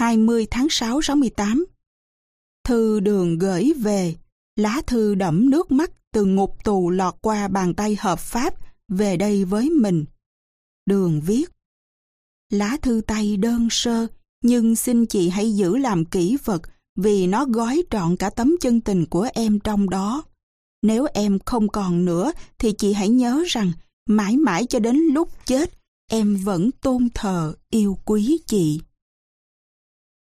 20 tháng 6 68 Thư đường gửi về, lá thư đẫm nước mắt từ ngục tù lọt qua bàn tay hợp pháp về đây với mình. Đường viết Lá thư tay đơn sơ, nhưng xin chị hãy giữ làm kỹ vật vì nó gói trọn cả tấm chân tình của em trong đó. Nếu em không còn nữa thì chị hãy nhớ rằng mãi mãi cho đến lúc chết em vẫn tôn thờ yêu quý chị.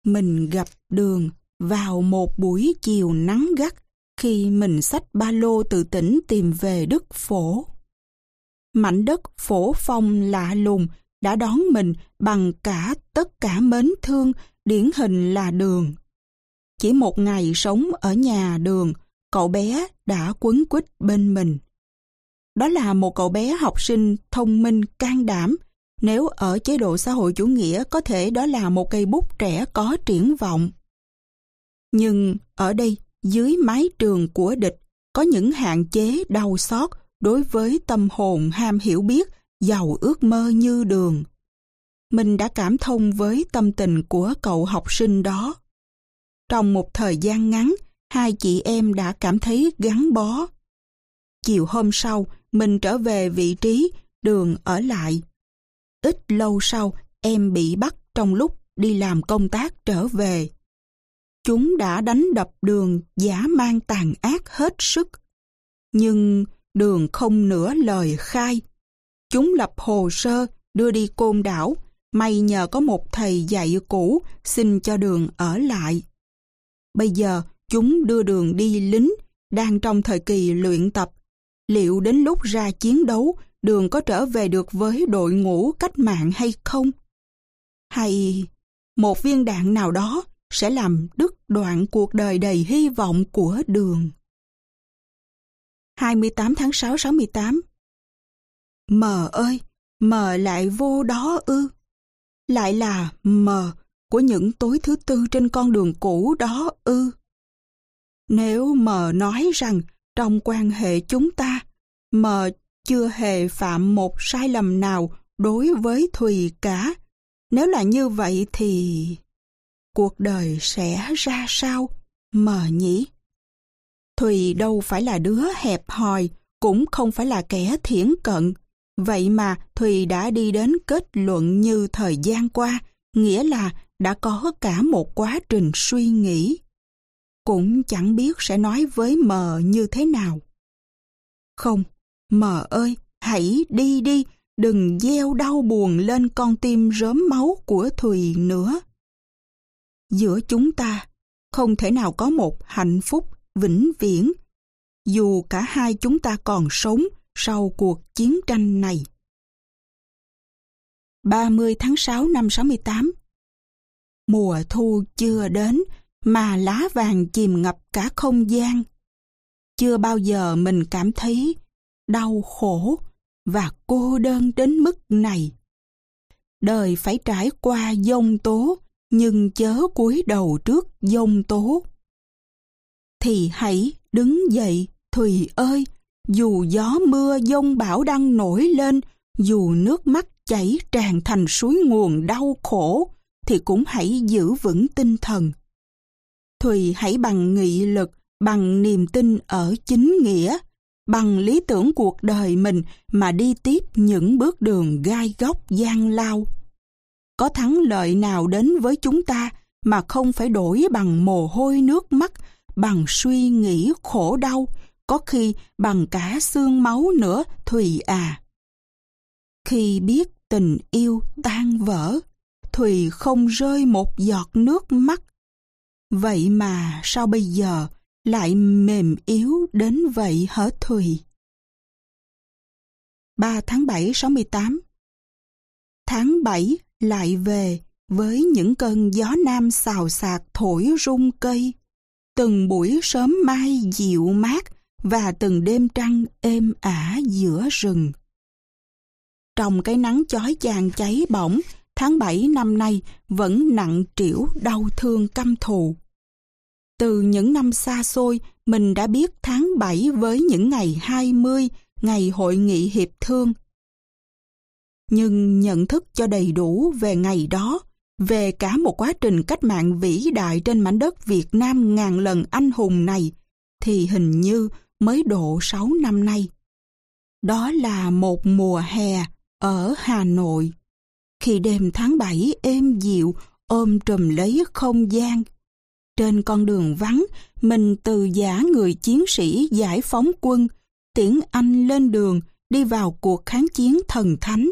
Mình gặp đường vào một buổi chiều nắng gắt khi mình xách ba lô từ tỉnh tìm về đất Phổ. Mảnh đất phổ phong lạ lùng đã đón mình bằng cả tất cả mến thương điển hình là đường. Chỉ một ngày sống ở nhà đường, cậu bé đã quấn quýt bên mình. Đó là một cậu bé học sinh thông minh can đảm. Nếu ở chế độ xã hội chủ nghĩa có thể đó là một cây bút trẻ có triển vọng. Nhưng ở đây, dưới mái trường của địch, có những hạn chế đau xót đối với tâm hồn ham hiểu biết, giàu ước mơ như đường. Mình đã cảm thông với tâm tình của cậu học sinh đó. Trong một thời gian ngắn, hai chị em đã cảm thấy gắn bó. Chiều hôm sau, mình trở về vị trí, đường ở lại. Ít lâu sau, em bị bắt trong lúc đi làm công tác trở về. Chúng đã đánh đập đường giả mang tàn ác hết sức. Nhưng đường không nửa lời khai. Chúng lập hồ sơ đưa đi côn đảo, may nhờ có một thầy dạy cũ xin cho đường ở lại. Bây giờ chúng đưa đường đi lính, đang trong thời kỳ luyện tập. Liệu đến lúc ra chiến đấu, đường có trở về được với đội ngũ cách mạng hay không? Hay một viên đạn nào đó sẽ làm đứt đoạn cuộc đời đầy hy vọng của đường? 28 tháng 6 68 Mờ ơi, mờ lại vô đó ư? Lại là mờ của những tối thứ tư trên con đường cũ đó ư? Nếu mờ nói rằng trong quan hệ chúng ta, mờ chưa hề phạm một sai lầm nào đối với Thùy cả. Nếu là như vậy thì cuộc đời sẽ ra sao, mờ nhỉ? Thùy đâu phải là đứa hẹp hòi, cũng không phải là kẻ thiển cận. Vậy mà Thùy đã đi đến kết luận như thời gian qua, nghĩa là đã có cả một quá trình suy nghĩ. Cũng chẳng biết sẽ nói với mờ như thế nào. Không, mờ ơi, hãy đi đi, đừng gieo đau buồn lên con tim rớm máu của Thùy nữa. Giữa chúng ta, không thể nào có một hạnh phúc vĩnh viễn, dù cả hai chúng ta còn sống sau cuộc chiến tranh này. 30 tháng 6 năm 68 Mùa thu chưa đến mà lá vàng chìm ngập cả không gian. Chưa bao giờ mình cảm thấy đau khổ và cô đơn đến mức này. Đời phải trải qua dông tố, nhưng chớ cúi đầu trước dông tố. Thì hãy đứng dậy, Thùy ơi, dù gió mưa dông bão đang nổi lên, dù nước mắt chảy tràn thành suối nguồn đau khổ, thì cũng hãy giữ vững tinh thần. Thùy hãy bằng nghị lực, bằng niềm tin ở chính nghĩa, bằng lý tưởng cuộc đời mình mà đi tiếp những bước đường gai góc gian lao. Có thắng lợi nào đến với chúng ta mà không phải đổi bằng mồ hôi nước mắt, bằng suy nghĩ khổ đau, có khi bằng cả xương máu nữa Thùy à. Khi biết tình yêu tan vỡ, Thùy không rơi một giọt nước mắt. Vậy mà sao bây giờ lại mềm yếu đến vậy hở Thùy? 3 tháng 7 68 Tháng 7 lại về với những cơn gió nam xào xạc thổi rung cây. Từng buổi sớm mai dịu mát và từng đêm trăng êm ả giữa rừng. Trong cái nắng chói chang cháy bỏng, tháng 7 năm nay vẫn nặng trĩu đau thương căm thù. Từ những năm xa xôi, mình đã biết tháng 7 với những ngày 20, ngày hội nghị hiệp thương. Nhưng nhận thức cho đầy đủ về ngày đó, về cả một quá trình cách mạng vĩ đại trên mảnh đất Việt Nam ngàn lần anh hùng này, thì hình như mới độ 6 năm nay. Đó là một mùa hè ở Hà Nội. Khi đêm tháng 7 êm dịu ôm trùm lấy không gian. Trên con đường vắng, mình từ giả người chiến sĩ giải phóng quân, tiễn anh lên đường đi vào cuộc kháng chiến thần thánh.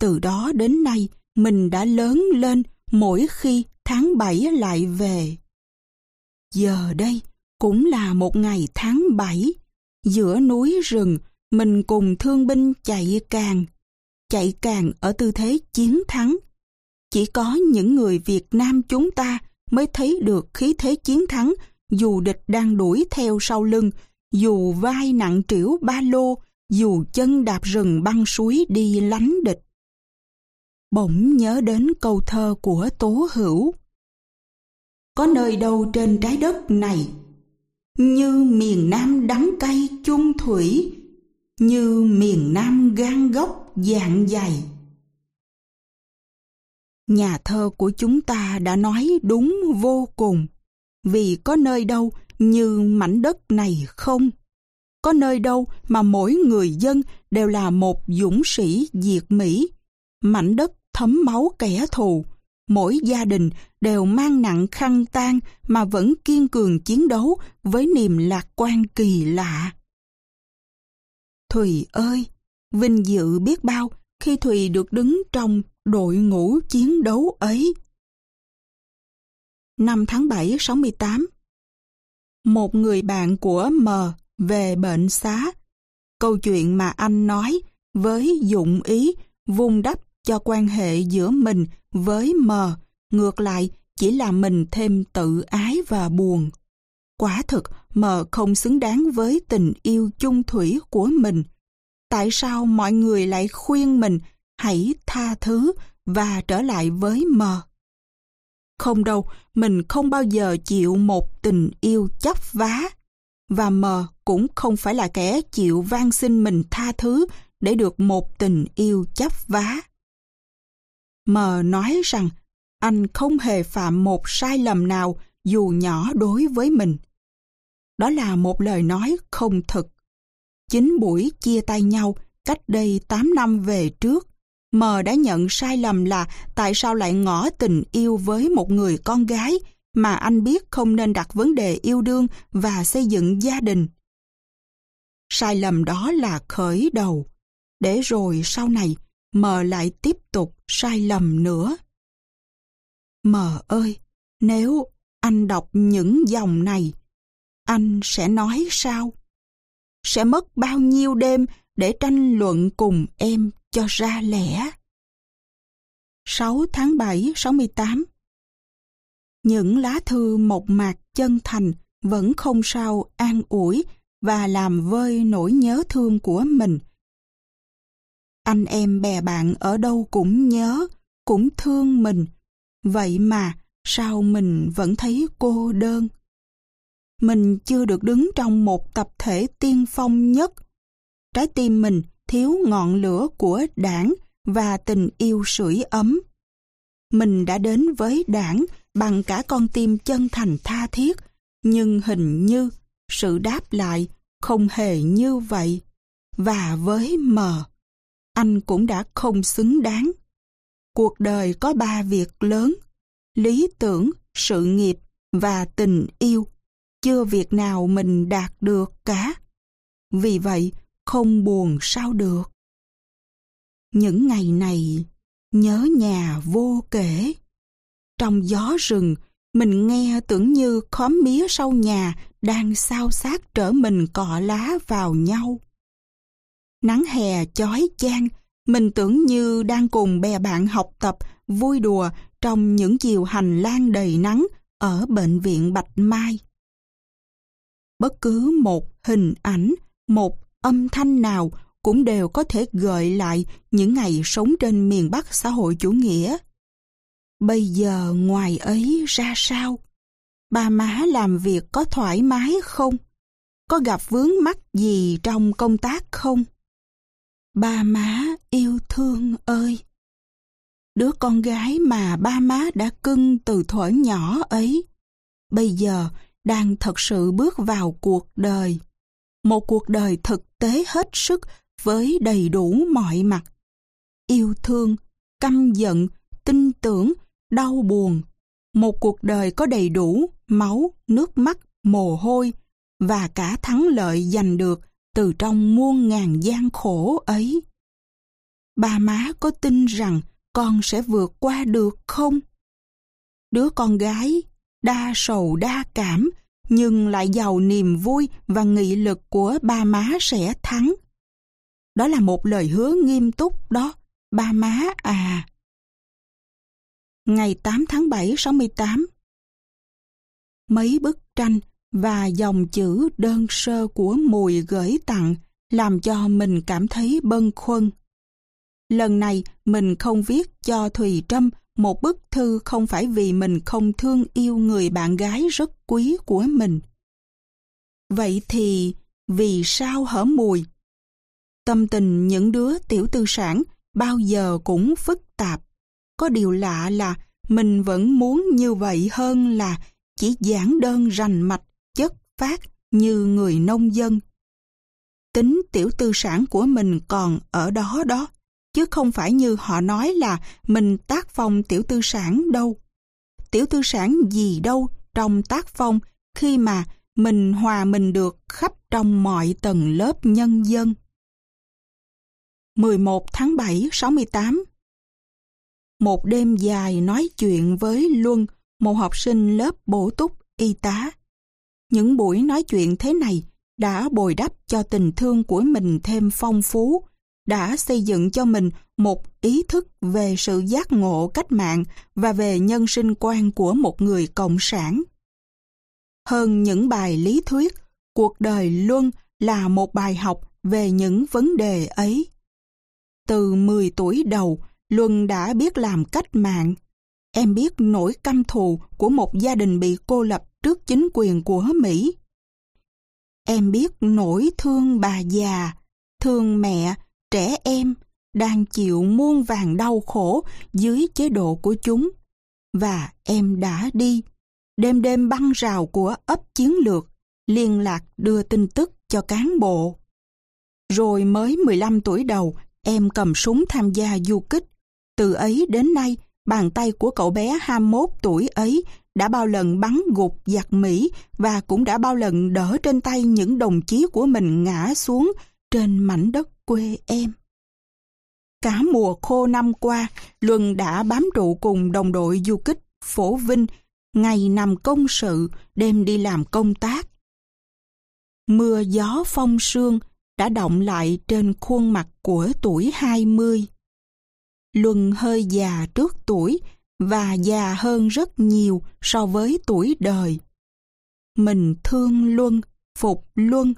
Từ đó đến nay, mình đã lớn lên mỗi khi tháng 7 lại về. Giờ đây cũng là một ngày tháng 7, giữa núi rừng, mình cùng thương binh chạy càng, chạy càng ở tư thế chiến thắng. Chỉ có những người Việt Nam chúng ta mới thấy được khí thế chiến thắng dù địch đang đuổi theo sau lưng, dù vai nặng trĩu ba lô, dù chân đạp rừng băng suối đi lánh địch. Bỗng nhớ đến câu thơ của Tố Hữu. Có nơi đâu trên trái đất này, như miền Nam đắng cay chung thủy, như miền Nam gan gốc dạng dày. Nhà thơ của chúng ta đã nói đúng vô cùng, vì có nơi đâu như mảnh đất này không? Có nơi đâu mà mỗi người dân đều là một dũng sĩ diệt Mỹ, mảnh đất thấm máu kẻ thù, mỗi gia đình đều mang nặng khăn tang mà vẫn kiên cường chiến đấu với niềm lạc quan kỳ lạ. Thùy ơi, vinh dự biết bao khi Thùy được đứng trong đội ngũ chiến đấu ấy. Năm tháng 7 68 Một người bạn của M về bệnh xá. Câu chuyện mà anh nói với dụng ý vun đắp cho quan hệ giữa mình với M ngược lại chỉ là mình thêm tự ái và buồn. Quả thực, M không xứng đáng với tình yêu chung thủy của mình. Tại sao mọi người lại khuyên mình hãy tha thứ và trở lại với M? Không đâu, mình không bao giờ chịu một tình yêu chấp vá. Và M cũng không phải là kẻ chịu van xin mình tha thứ để được một tình yêu chấp vá. M nói rằng anh không hề phạm một sai lầm nào dù nhỏ đối với mình. Đó là một lời nói không thực. Chính buổi chia tay nhau cách đây 8 năm về trước, M đã nhận sai lầm là tại sao lại ngỏ tình yêu với một người con gái mà anh biết không nên đặt vấn đề yêu đương và xây dựng gia đình. Sai lầm đó là khởi đầu, để rồi sau này mờ lại tiếp tục sai lầm nữa. Mờ ơi, nếu anh đọc những dòng này, anh sẽ nói sao? Sẽ mất bao nhiêu đêm để tranh luận cùng em cho ra lẽ? 6 tháng 7, 68 Những lá thư mộc mạc chân thành vẫn không sao an ủi và làm vơi nỗi nhớ thương của mình anh em bè bạn ở đâu cũng nhớ, cũng thương mình. Vậy mà sao mình vẫn thấy cô đơn? Mình chưa được đứng trong một tập thể tiên phong nhất. Trái tim mình thiếu ngọn lửa của đảng và tình yêu sưởi ấm. Mình đã đến với đảng bằng cả con tim chân thành tha thiết, nhưng hình như sự đáp lại không hề như vậy. Và với mờ anh cũng đã không xứng đáng. Cuộc đời có ba việc lớn, lý tưởng, sự nghiệp và tình yêu. Chưa việc nào mình đạt được cả. Vì vậy, không buồn sao được. Những ngày này, nhớ nhà vô kể. Trong gió rừng, mình nghe tưởng như khóm mía sau nhà đang sao sát trở mình cọ lá vào nhau. Nắng hè chói chang, mình tưởng như đang cùng bè bạn học tập, vui đùa trong những chiều hành lang đầy nắng ở bệnh viện Bạch Mai. Bất cứ một hình ảnh, một âm thanh nào cũng đều có thể gợi lại những ngày sống trên miền Bắc xã hội chủ nghĩa. Bây giờ ngoài ấy ra sao? Ba má làm việc có thoải mái không? Có gặp vướng mắc gì trong công tác không? Ba má yêu thương ơi! Đứa con gái mà ba má đã cưng từ thuở nhỏ ấy, bây giờ đang thật sự bước vào cuộc đời. Một cuộc đời thực tế hết sức với đầy đủ mọi mặt. Yêu thương, căm giận, tin tưởng, đau buồn. Một cuộc đời có đầy đủ máu, nước mắt, mồ hôi và cả thắng lợi giành được từ trong muôn ngàn gian khổ ấy. Ba má có tin rằng con sẽ vượt qua được không? Đứa con gái đa sầu đa cảm nhưng lại giàu niềm vui và nghị lực của ba má sẽ thắng. Đó là một lời hứa nghiêm túc đó, ba má à. Ngày 8 tháng 7 68 Mấy bức tranh và dòng chữ đơn sơ của Mùi gửi tặng làm cho mình cảm thấy bâng khuâng. Lần này mình không viết cho Thùy Trâm một bức thư không phải vì mình không thương yêu người bạn gái rất quý của mình. Vậy thì vì sao hở mùi? Tâm tình những đứa tiểu tư sản bao giờ cũng phức tạp. Có điều lạ là mình vẫn muốn như vậy hơn là chỉ giản đơn rành mạch, chất phát như người nông dân. Tính tiểu tư sản của mình còn ở đó đó chứ không phải như họ nói là mình tác phong tiểu tư sản đâu. Tiểu tư sản gì đâu trong tác phong khi mà mình hòa mình được khắp trong mọi tầng lớp nhân dân. 11 tháng 7 68 Một đêm dài nói chuyện với Luân, một học sinh lớp bổ túc y tá. Những buổi nói chuyện thế này đã bồi đắp cho tình thương của mình thêm phong phú, đã xây dựng cho mình một ý thức về sự giác ngộ cách mạng và về nhân sinh quan của một người cộng sản. Hơn những bài lý thuyết, cuộc đời Luân là một bài học về những vấn đề ấy. Từ 10 tuổi đầu, Luân đã biết làm cách mạng. Em biết nỗi căm thù của một gia đình bị cô lập trước chính quyền của Mỹ. Em biết nỗi thương bà già, thương mẹ trẻ em đang chịu muôn vàng đau khổ dưới chế độ của chúng. Và em đã đi, đêm đêm băng rào của ấp chiến lược, liên lạc đưa tin tức cho cán bộ. Rồi mới 15 tuổi đầu, em cầm súng tham gia du kích. Từ ấy đến nay, bàn tay của cậu bé 21 tuổi ấy đã bao lần bắn gục giặc Mỹ và cũng đã bao lần đỡ trên tay những đồng chí của mình ngã xuống trên mảnh đất quê em. Cả mùa khô năm qua, Luân đã bám trụ cùng đồng đội du kích Phổ Vinh, ngày nằm công sự, đêm đi làm công tác. Mưa gió phong sương đã động lại trên khuôn mặt của tuổi 20. Luân hơi già trước tuổi và già hơn rất nhiều so với tuổi đời. Mình thương Luân, phục Luân,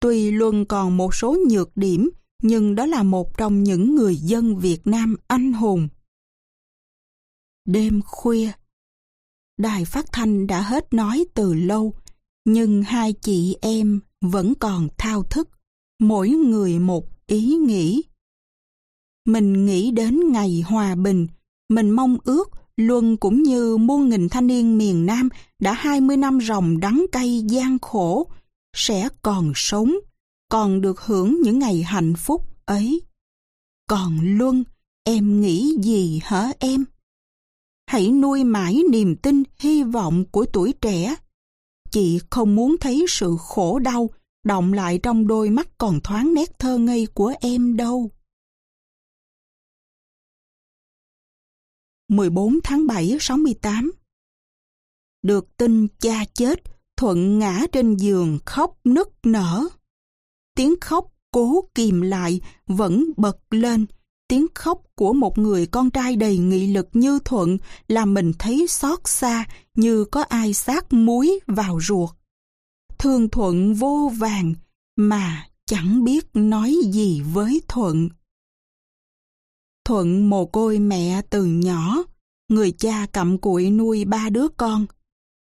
tuy Luân còn một số nhược điểm nhưng đó là một trong những người dân Việt Nam anh hùng. Đêm khuya Đài phát thanh đã hết nói từ lâu, nhưng hai chị em vẫn còn thao thức, mỗi người một ý nghĩ. Mình nghĩ đến ngày hòa bình, mình mong ước Luân cũng như muôn nghìn thanh niên miền Nam đã 20 năm ròng đắng cay gian khổ, sẽ còn sống còn được hưởng những ngày hạnh phúc ấy. Còn Luân, em nghĩ gì hả em? Hãy nuôi mãi niềm tin, hy vọng của tuổi trẻ. Chị không muốn thấy sự khổ đau động lại trong đôi mắt còn thoáng nét thơ ngây của em đâu. 14 tháng 7 68 Được tin cha chết, Thuận ngã trên giường khóc nức nở tiếng khóc cố kìm lại vẫn bật lên. Tiếng khóc của một người con trai đầy nghị lực như Thuận làm mình thấy xót xa như có ai sát muối vào ruột. Thương Thuận vô vàng mà chẳng biết nói gì với Thuận. Thuận mồ côi mẹ từ nhỏ, người cha cặm cụi nuôi ba đứa con.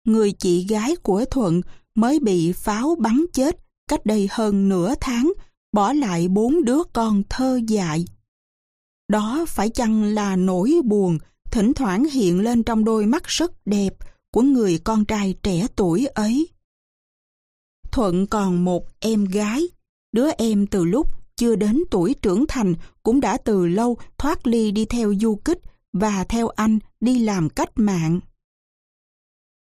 Người chị gái của Thuận mới bị pháo bắn chết cách đây hơn nửa tháng, bỏ lại bốn đứa con thơ dại. Đó phải chăng là nỗi buồn thỉnh thoảng hiện lên trong đôi mắt rất đẹp của người con trai trẻ tuổi ấy. Thuận còn một em gái, đứa em từ lúc chưa đến tuổi trưởng thành cũng đã từ lâu thoát ly đi theo du kích và theo anh đi làm cách mạng.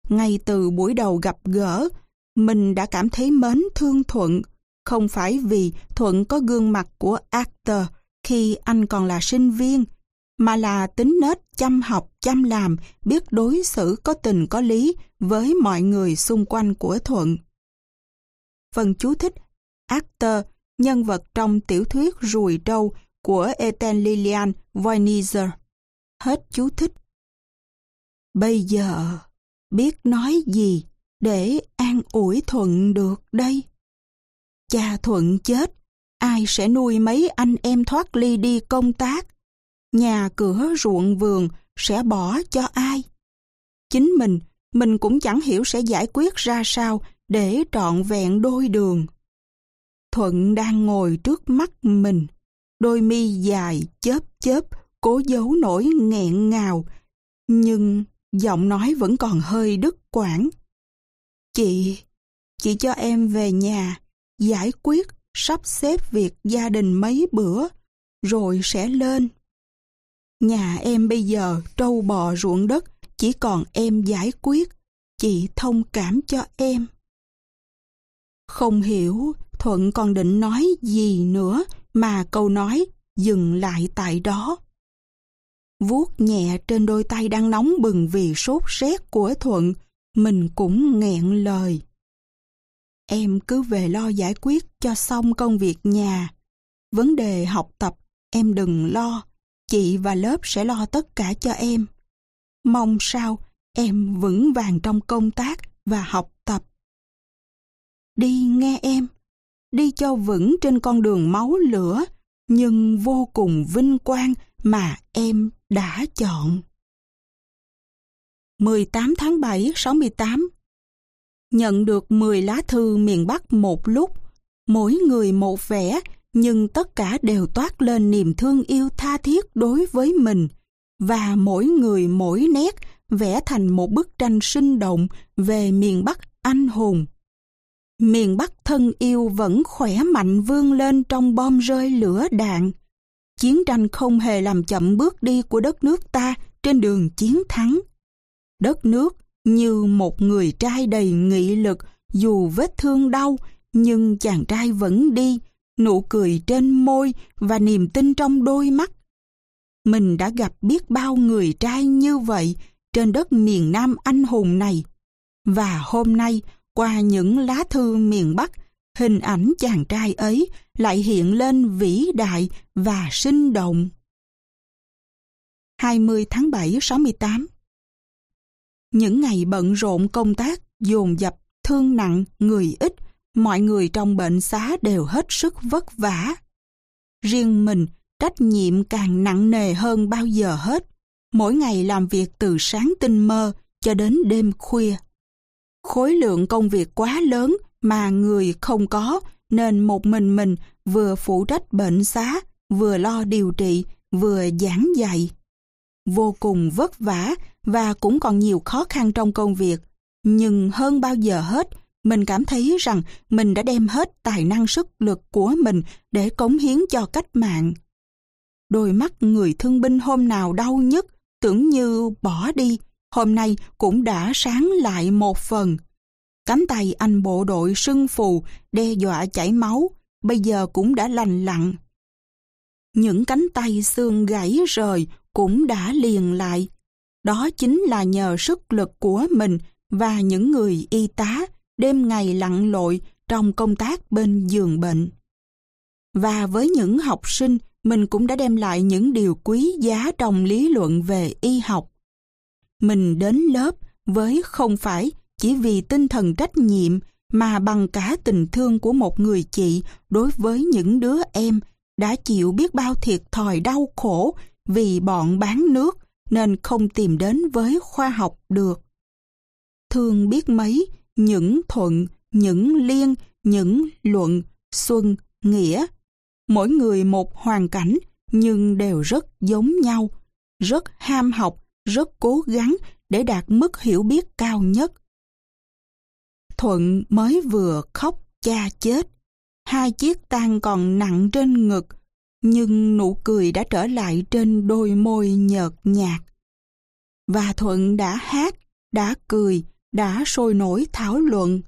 Ngay từ buổi đầu gặp gỡ, mình đã cảm thấy mến thương Thuận, không phải vì Thuận có gương mặt của actor khi anh còn là sinh viên, mà là tính nết chăm học, chăm làm, biết đối xử có tình có lý với mọi người xung quanh của Thuận. Phần chú thích Actor, nhân vật trong tiểu thuyết Rùi Trâu của ethan Lilian Voinizer. Hết chú thích. Bây giờ, biết nói gì để an ủi Thuận được đây? Cha Thuận chết, ai sẽ nuôi mấy anh em thoát ly đi công tác? Nhà cửa ruộng vườn sẽ bỏ cho ai? Chính mình, mình cũng chẳng hiểu sẽ giải quyết ra sao để trọn vẹn đôi đường. Thuận đang ngồi trước mắt mình, đôi mi dài chớp chớp, cố giấu nỗi nghẹn ngào, nhưng giọng nói vẫn còn hơi đứt quãng. Chị, chị cho em về nhà, giải quyết, sắp xếp việc gia đình mấy bữa, rồi sẽ lên. Nhà em bây giờ trâu bò ruộng đất, chỉ còn em giải quyết, chị thông cảm cho em. Không hiểu Thuận còn định nói gì nữa mà câu nói dừng lại tại đó. Vuốt nhẹ trên đôi tay đang nóng bừng vì sốt rét của Thuận, mình cũng nghẹn lời. Em cứ về lo giải quyết cho xong công việc nhà. Vấn đề học tập, em đừng lo. Chị và lớp sẽ lo tất cả cho em. Mong sao em vững vàng trong công tác và học tập. Đi nghe em, đi cho vững trên con đường máu lửa, nhưng vô cùng vinh quang mà em đã chọn. 18 tháng 7 68 Nhận được 10 lá thư miền Bắc một lúc, mỗi người một vẻ, nhưng tất cả đều toát lên niềm thương yêu tha thiết đối với mình, và mỗi người mỗi nét vẽ thành một bức tranh sinh động về miền Bắc anh hùng. Miền Bắc thân yêu vẫn khỏe mạnh vươn lên trong bom rơi lửa đạn. Chiến tranh không hề làm chậm bước đi của đất nước ta trên đường chiến thắng. Đất nước như một người trai đầy nghị lực dù vết thương đau nhưng chàng trai vẫn đi, nụ cười trên môi và niềm tin trong đôi mắt. Mình đã gặp biết bao người trai như vậy trên đất miền Nam anh hùng này. Và hôm nay, qua những lá thư miền Bắc, hình ảnh chàng trai ấy lại hiện lên vĩ đại và sinh động. 20 tháng 7 68 những ngày bận rộn công tác, dồn dập, thương nặng, người ít, mọi người trong bệnh xá đều hết sức vất vả. Riêng mình, trách nhiệm càng nặng nề hơn bao giờ hết. Mỗi ngày làm việc từ sáng tinh mơ cho đến đêm khuya. Khối lượng công việc quá lớn mà người không có nên một mình mình vừa phụ trách bệnh xá, vừa lo điều trị, vừa giảng dạy. Vô cùng vất vả và cũng còn nhiều khó khăn trong công việc. Nhưng hơn bao giờ hết, mình cảm thấy rằng mình đã đem hết tài năng sức lực của mình để cống hiến cho cách mạng. Đôi mắt người thương binh hôm nào đau nhất, tưởng như bỏ đi, hôm nay cũng đã sáng lại một phần. Cánh tay anh bộ đội sưng phù, đe dọa chảy máu, bây giờ cũng đã lành lặn. Những cánh tay xương gãy rời cũng đã liền lại. Đó chính là nhờ sức lực của mình và những người y tá đêm ngày lặn lội trong công tác bên giường bệnh. Và với những học sinh, mình cũng đã đem lại những điều quý giá trong lý luận về y học. Mình đến lớp với không phải chỉ vì tinh thần trách nhiệm mà bằng cả tình thương của một người chị đối với những đứa em đã chịu biết bao thiệt thòi đau khổ vì bọn bán nước nên không tìm đến với khoa học được. Thương biết mấy, những thuận, những liên, những luận, xuân, nghĩa. Mỗi người một hoàn cảnh, nhưng đều rất giống nhau, rất ham học, rất cố gắng để đạt mức hiểu biết cao nhất. Thuận mới vừa khóc cha chết, hai chiếc tang còn nặng trên ngực, nhưng nụ cười đã trở lại trên đôi môi nhợt nhạt. Và Thuận đã hát, đã cười, đã sôi nổi thảo luận.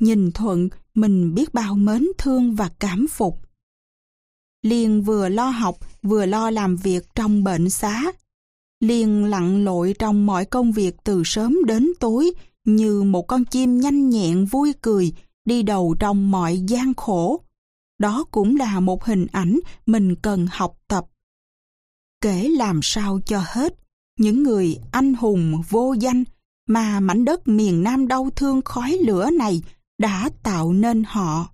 Nhìn Thuận, mình biết bao mến thương và cảm phục. Liên vừa lo học, vừa lo làm việc trong bệnh xá. Liên lặn lội trong mọi công việc từ sớm đến tối, như một con chim nhanh nhẹn vui cười, đi đầu trong mọi gian khổ. Đó cũng là một hình ảnh mình cần học tập. Kể làm sao cho hết, những người anh hùng vô danh mà mảnh đất miền Nam đau thương khói lửa này đã tạo nên họ.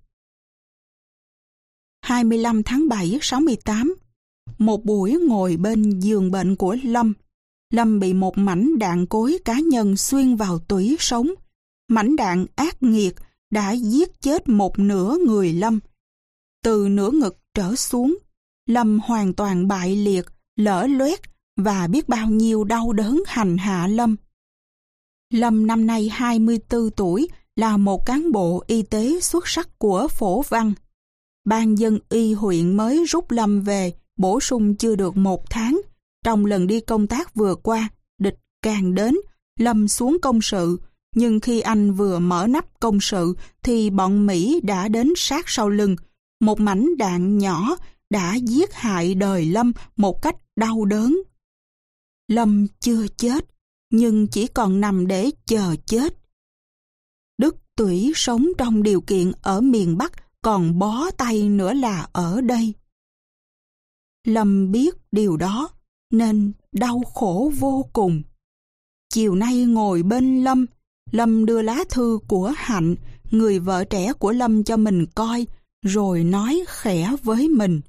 25 tháng 7 68 Một buổi ngồi bên giường bệnh của Lâm. Lâm bị một mảnh đạn cối cá nhân xuyên vào tủy sống. Mảnh đạn ác nghiệt đã giết chết một nửa người Lâm. Từ nửa ngực trở xuống, Lâm hoàn toàn bại liệt, lỡ loét và biết bao nhiêu đau đớn hành hạ Lâm. Lâm năm nay 24 tuổi, là một cán bộ y tế xuất sắc của phổ văn. Ban dân y huyện mới rút Lâm về, bổ sung chưa được một tháng. Trong lần đi công tác vừa qua, địch càng đến, Lâm xuống công sự. Nhưng khi anh vừa mở nắp công sự, thì bọn Mỹ đã đến sát sau lưng. Một mảnh đạn nhỏ đã giết hại đời Lâm một cách đau đớn. Lâm chưa chết, nhưng chỉ còn nằm để chờ chết. Đức Tủy sống trong điều kiện ở miền Bắc còn bó tay nữa là ở đây. Lâm biết điều đó nên đau khổ vô cùng. Chiều nay ngồi bên Lâm, Lâm đưa lá thư của Hạnh, người vợ trẻ của Lâm cho mình coi, rồi nói khẽ với mình.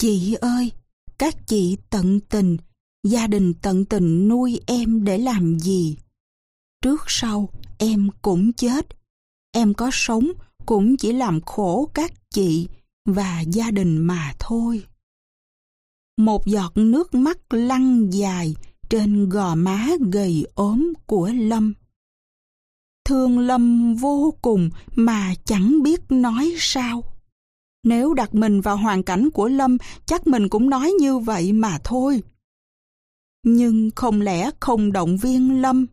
Chị ơi, các chị tận tình, gia đình tận tình nuôi em để làm gì? Trước sau, em cũng chết. Em có sống cũng chỉ làm khổ các chị và gia đình mà thôi. Một giọt nước mắt lăn dài trên gò má gầy ốm của Lâm. Thương Lâm vô cùng mà chẳng biết nói sao. Nếu đặt mình vào hoàn cảnh của Lâm, chắc mình cũng nói như vậy mà thôi. Nhưng không lẽ không động viên Lâm?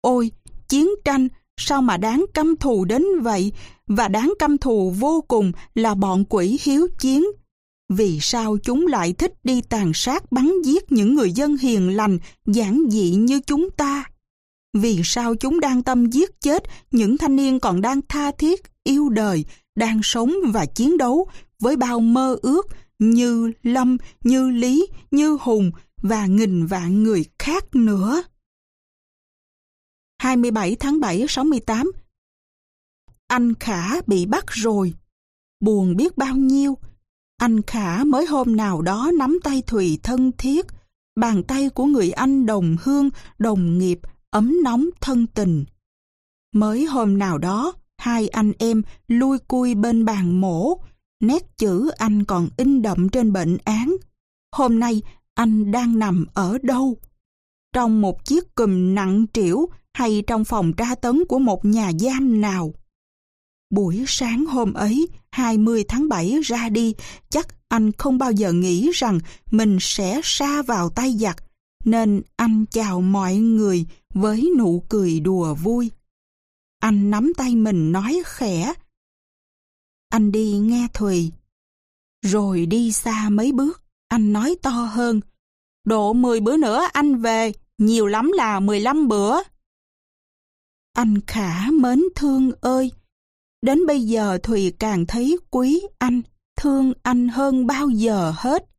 Ôi, chiến tranh sao mà đáng căm thù đến vậy và đáng căm thù vô cùng là bọn quỷ hiếu chiến. Vì sao chúng lại thích đi tàn sát bắn giết những người dân hiền lành, giản dị như chúng ta? Vì sao chúng đang tâm giết chết những thanh niên còn đang tha thiết, yêu đời, đang sống và chiến đấu với bao mơ ước như Lâm, như Lý, như Hùng và nghìn vạn người khác nữa? 27 tháng 7 68 Anh Khả bị bắt rồi. Buồn biết bao nhiêu. Anh Khả mới hôm nào đó nắm tay Thùy thân thiết, bàn tay của người anh đồng hương, đồng nghiệp, ấm nóng thân tình. Mới hôm nào đó, hai anh em lui cui bên bàn mổ, nét chữ anh còn in đậm trên bệnh án. Hôm nay, anh đang nằm ở đâu? Trong một chiếc cùm nặng trĩu hay trong phòng tra tấn của một nhà giam nào. Buổi sáng hôm ấy, 20 tháng 7 ra đi, chắc anh không bao giờ nghĩ rằng mình sẽ xa vào tay giặc, nên anh chào mọi người với nụ cười đùa vui. Anh nắm tay mình nói khẽ. Anh đi nghe Thùy. Rồi đi xa mấy bước, anh nói to hơn. Độ 10 bữa nữa anh về, nhiều lắm là 15 bữa. Anh Khả mến thương ơi! Đến bây giờ Thùy càng thấy quý anh, thương anh hơn bao giờ hết.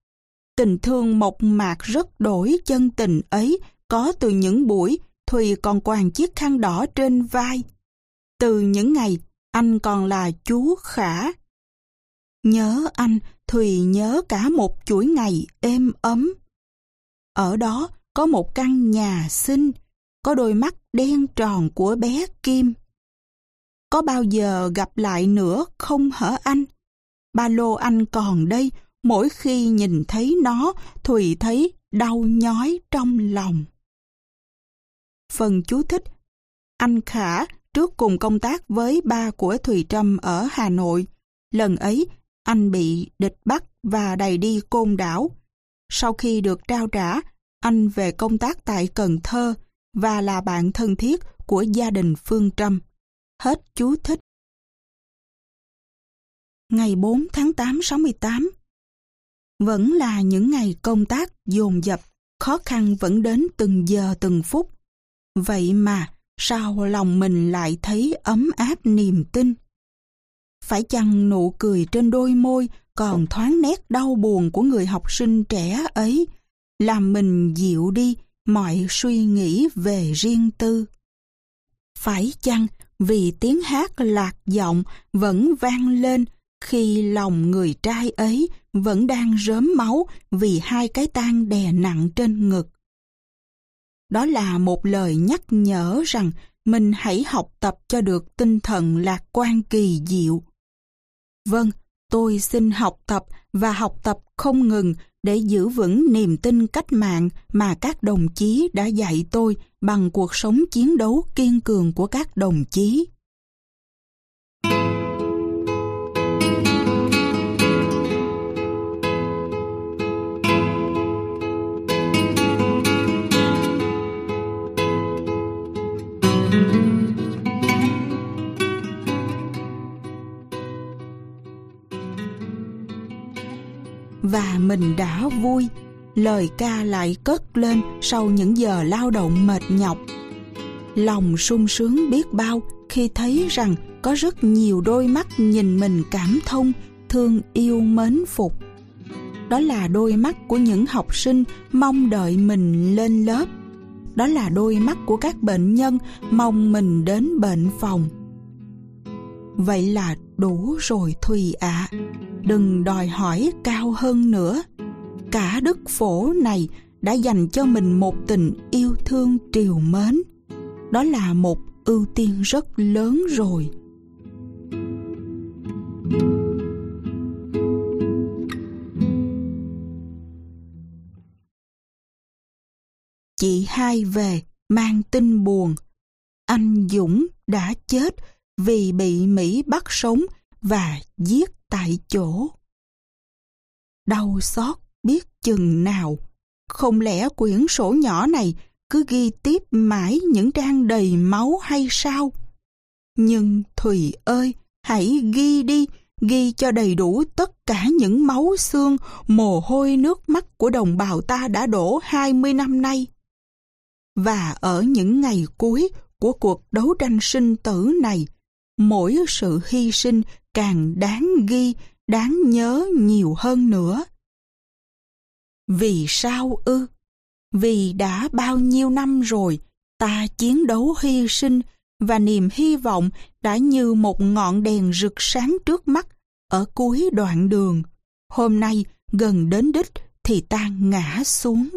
Tình thương mộc mạc rất đổi chân tình ấy có từ những buổi Thùy còn quàng chiếc khăn đỏ trên vai. Từ những ngày anh còn là chú Khả. Nhớ anh, Thùy nhớ cả một chuỗi ngày êm ấm. Ở đó có một căn nhà xinh, có đôi mắt đen tròn của bé Kim. Có bao giờ gặp lại nữa không hở anh? Ba lô anh còn đây, Mỗi khi nhìn thấy nó, Thùy thấy đau nhói trong lòng. Phần chú thích Anh Khả trước cùng công tác với ba của Thùy Trâm ở Hà Nội. Lần ấy, anh bị địch bắt và đầy đi côn đảo. Sau khi được trao trả, anh về công tác tại Cần Thơ và là bạn thân thiết của gia đình Phương Trâm. Hết chú thích. Ngày 4 tháng 8 68 vẫn là những ngày công tác dồn dập, khó khăn vẫn đến từng giờ từng phút. Vậy mà, sao lòng mình lại thấy ấm áp niềm tin? Phải chăng nụ cười trên đôi môi còn thoáng nét đau buồn của người học sinh trẻ ấy, làm mình dịu đi mọi suy nghĩ về riêng tư? Phải chăng vì tiếng hát lạc giọng vẫn vang lên khi lòng người trai ấy vẫn đang rớm máu vì hai cái tang đè nặng trên ngực. Đó là một lời nhắc nhở rằng mình hãy học tập cho được tinh thần lạc quan kỳ diệu. Vâng, tôi xin học tập và học tập không ngừng để giữ vững niềm tin cách mạng mà các đồng chí đã dạy tôi bằng cuộc sống chiến đấu kiên cường của các đồng chí. Và mình đã vui. Lời ca lại cất lên sau những giờ lao động mệt nhọc. Lòng sung sướng biết bao khi thấy rằng có rất nhiều đôi mắt nhìn mình cảm thông, thương yêu mến phục. Đó là đôi mắt của những học sinh mong đợi mình lên lớp. Đó là đôi mắt của các bệnh nhân mong mình đến bệnh phòng. Vậy là đủ rồi Thùy ạ. À. Đừng đòi hỏi cao hơn nữa. Cả đức phổ này đã dành cho mình một tình yêu thương triều mến. Đó là một ưu tiên rất lớn rồi. Chị hai về mang tin buồn. Anh Dũng đã chết vì bị Mỹ bắt sống và giết tại chỗ. Đau xót biết chừng nào, không lẽ quyển sổ nhỏ này cứ ghi tiếp mãi những trang đầy máu hay sao? Nhưng Thùy ơi, hãy ghi đi, ghi cho đầy đủ tất cả những máu xương, mồ hôi nước mắt của đồng bào ta đã đổ 20 năm nay. Và ở những ngày cuối của cuộc đấu tranh sinh tử này, mỗi sự hy sinh càng đáng ghi, đáng nhớ nhiều hơn nữa. Vì sao ư? Vì đã bao nhiêu năm rồi, ta chiến đấu hy sinh và niềm hy vọng đã như một ngọn đèn rực sáng trước mắt ở cuối đoạn đường. Hôm nay gần đến đích thì ta ngã xuống.